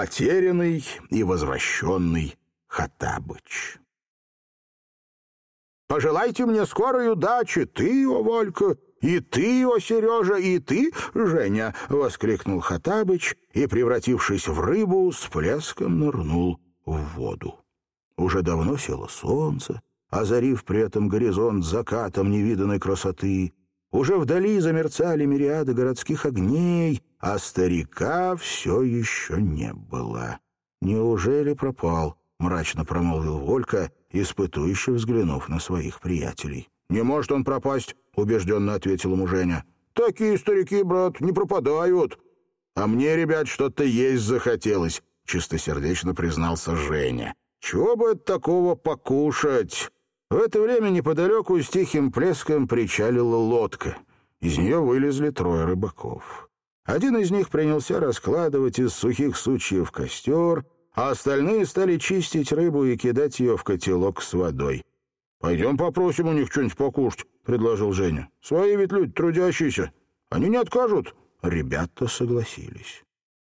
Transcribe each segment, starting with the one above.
Потерянный и возвращенный Хаттабыч. «Пожелайте мне скорой удачи, ты, о Волька, и ты, о Сережа, и ты, Женя!» — воскликнул Хаттабыч и, превратившись в рыбу, с плеском нырнул в воду. Уже давно село солнце, озарив при этом горизонт закатом невиданной красоты. Уже вдали замерцали мириады городских огней, а старика все еще не было. «Неужели пропал?» — мрачно промолвил Волька, испытующе взглянув на своих приятелей. «Не может он пропасть», — убежденно ответил ему Женя. «Такие старики, брат, не пропадают». «А мне, ребят, что-то есть захотелось», — чистосердечно признался Женя. «Чего бы это такого покушать?» В это время неподалеку с тихим плеском причалила лодка. Из нее вылезли трое рыбаков. Один из них принялся раскладывать из сухих сучьев костер, а остальные стали чистить рыбу и кидать ее в котелок с водой. «Пойдем попросим у них что-нибудь покушать», — предложил Женя. «Свои ведь люди трудящиеся. Они не откажут». Ребята согласились.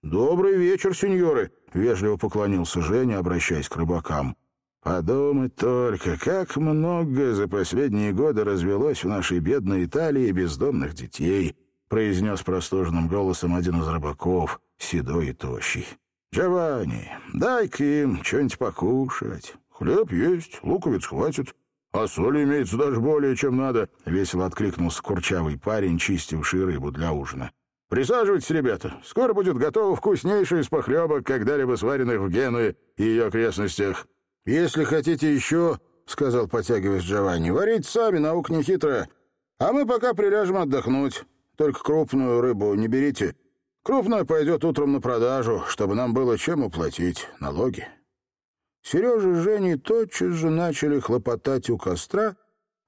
«Добрый вечер, сеньоры», — вежливо поклонился Женя, обращаясь к рыбакам. «Подумать только, как много за последние годы развелось в нашей бедной Италии бездомных детей», — произнес простуженным голосом один из рыбаков, седой и тощий. «Джованни, дай-ка им что-нибудь покушать. Хлеб есть, луковиц хватит, а соли имеется даже более, чем надо», — весело откликнулся курчавый парень, чистивший рыбу для ужина. «Присаживайтесь, ребята. Скоро будет готово вкуснейшее из похлебок, когда-либо сваренных в Генуе и ее окрестностях. Если хотите еще, — сказал, потягиваясь Джованни, — варить сами, наука не хитрая. А мы пока приляжем отдохнуть. Только крупную рыбу не берите. Крупная пойдет утром на продажу, чтобы нам было чем уплатить налоги. Сережа с Женей тотчас же начали хлопотать у костра,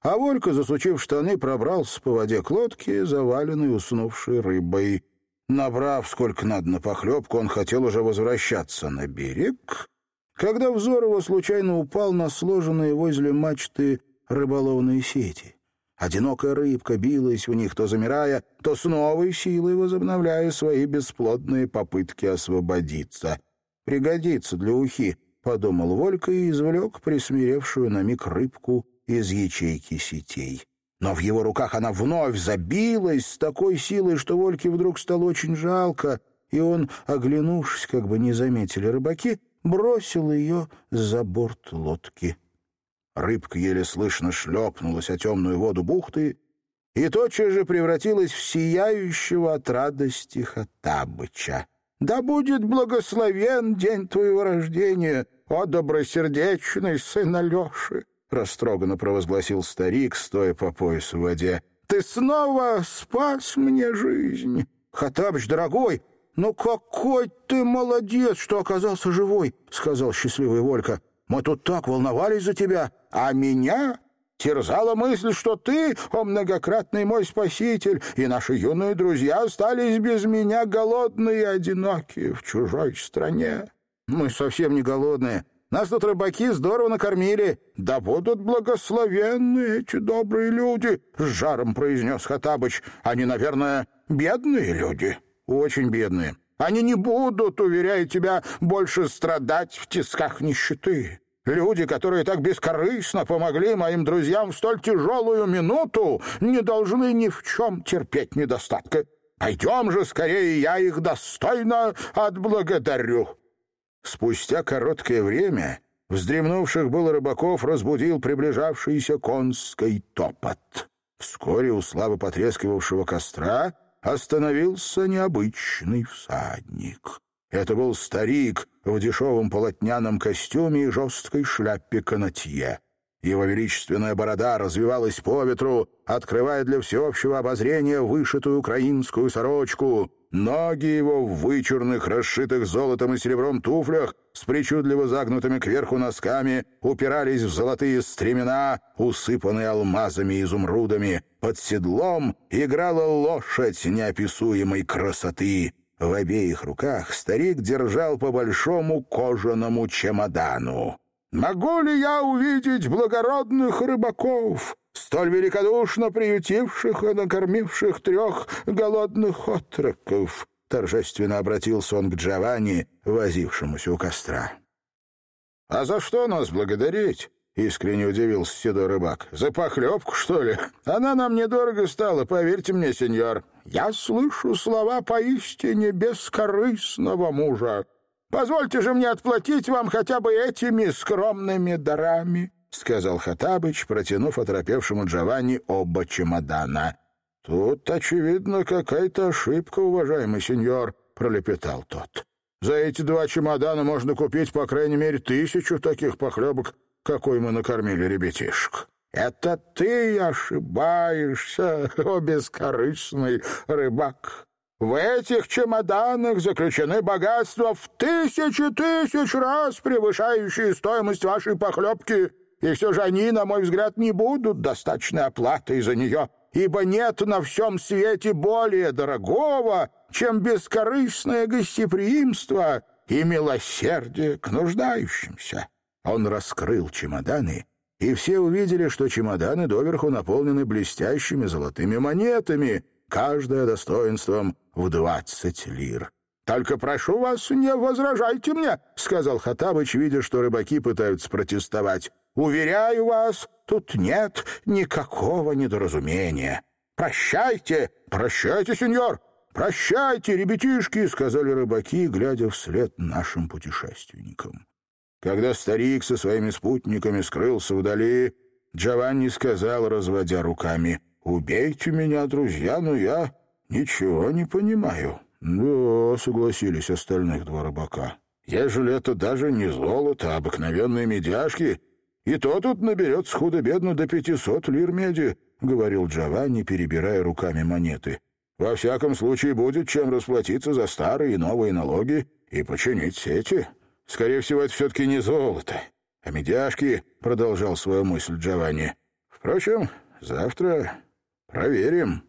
а Волька, засучив штаны, пробрался по воде к лодке, заваленной уснувшей рыбой. Набрав сколько надо на похлебку, он хотел уже возвращаться на берег, когда взор его случайно упал на сложенные возле мачты рыболовные сети. Одинокая рыбка билась в них, то замирая, то с новой силой возобновляя свои бесплодные попытки освободиться. «Пригодится для ухи», — подумал Волька и извлек присмиревшую на миг рыбку из ячейки сетей. Но в его руках она вновь забилась с такой силой, что Вольке вдруг стало очень жалко, и он, оглянувшись, как бы не заметили рыбаки, бросил ее за борт лодки. Рыбка еле слышно шлепнулась о темную воду бухты и тотчас же превратилась в сияющего от радости Хаттабыча. «Да будет благословен день твоего рождения, о добросердечный сын Алеши!» — растроганно провозгласил старик, стоя по пояс в воде. «Ты снова спас мне жизнь!» «Хаттабыч, дорогой, ну какой ты молодец, что оказался живой!» — сказал счастливый Волька. Мы тут так волновались за тебя, а меня терзала мысль, что ты, о многократный мой спаситель, и наши юные друзья остались без меня голодные и одинокие в чужой стране. Мы совсем не голодные. Нас тут рыбаки здорово накормили. Да будут благословенны эти добрые люди, — с жаром произнес Хатабыч. Они, наверное, бедные люди, очень бедные. Они не будут, уверяю тебя, больше страдать в тисках нищеты. Люди, которые так бескорыстно помогли моим друзьям в столь тяжелую минуту, не должны ни в чем терпеть недостатка. Пойдем же скорее, я их достойно отблагодарю». Спустя короткое время вздремнувших было рыбаков разбудил приближавшийся конский топот. Вскоре у славы потрескивавшего костра остановился необычный всадник. Это был старик в дешевом полотняном костюме и жесткой шляпе канатье. Его величественная борода развивалась по ветру, открывая для всеобщего обозрения вышитую украинскую сорочку. Ноги его в вычурных, расшитых золотом и серебром туфлях с причудливо загнутыми кверху носками упирались в золотые стремена, усыпанные алмазами и изумрудами. Под седлом играла лошадь неописуемой красоты. В обеих руках старик держал по большому кожаному чемодану. «Могу ли я увидеть благородных рыбаков?» столь великодушно приютивших и накормивших трех голодных отроков. — торжественно обратился он к Джованни, возившемуся у костра. «А за что нас благодарить?» — искренне удивился седой рыбак. «За похлебку, что ли? Она нам недорого стала, поверьте мне, сеньор. Я слышу слова поистине бескорыстного мужа. Позвольте же мне отплатить вам хотя бы этими скромными дарами», — сказал Хатабыч, протянув оторопевшему Джованни оба чемодана. «Тут, очевидно, какая-то ошибка, уважаемый сеньор», — пролепетал тот. За эти два чемодана можно купить, по крайней мере, тысячу таких похлебок, какой мы накормили ребятишек. Это ты ошибаешься, о бескорыстный рыбак. В этих чемоданах заключены богатства в тысячи тысяч раз превышающие стоимость вашей похлебки, и все же они, на мой взгляд, не будут достаточной оплатой за нее, ибо нет на всем свете более дорогого чем бескорыстное гостеприимство и милосердие к нуждающимся. Он раскрыл чемоданы, и все увидели, что чемоданы доверху наполнены блестящими золотыми монетами, каждое достоинством в двадцать лир. «Только прошу вас, не возражайте мне», — сказал Хатабыч, видя, что рыбаки пытаются протестовать. «Уверяю вас, тут нет никакого недоразумения. Прощайте, прощайте, сеньор, «Прощайте, ребятишки!» — сказали рыбаки, глядя вслед нашим путешественникам. Когда старик со своими спутниками скрылся вдали, Джованни сказал, разводя руками, «Убейте меня, друзья, но я ничего не понимаю». «Да», — согласились остальных два рыбака, «ежели это даже не золото, а обыкновенные медяшки, и то тут наберется худо-бедно до пятисот лир меди», — говорил Джованни, перебирая руками монеты. Во всяком случае, будет чем расплатиться за старые и новые налоги и починить сети. Скорее всего, это все-таки не золото, а медяшки, — продолжал свою мысль Джованни. Впрочем, завтра проверим».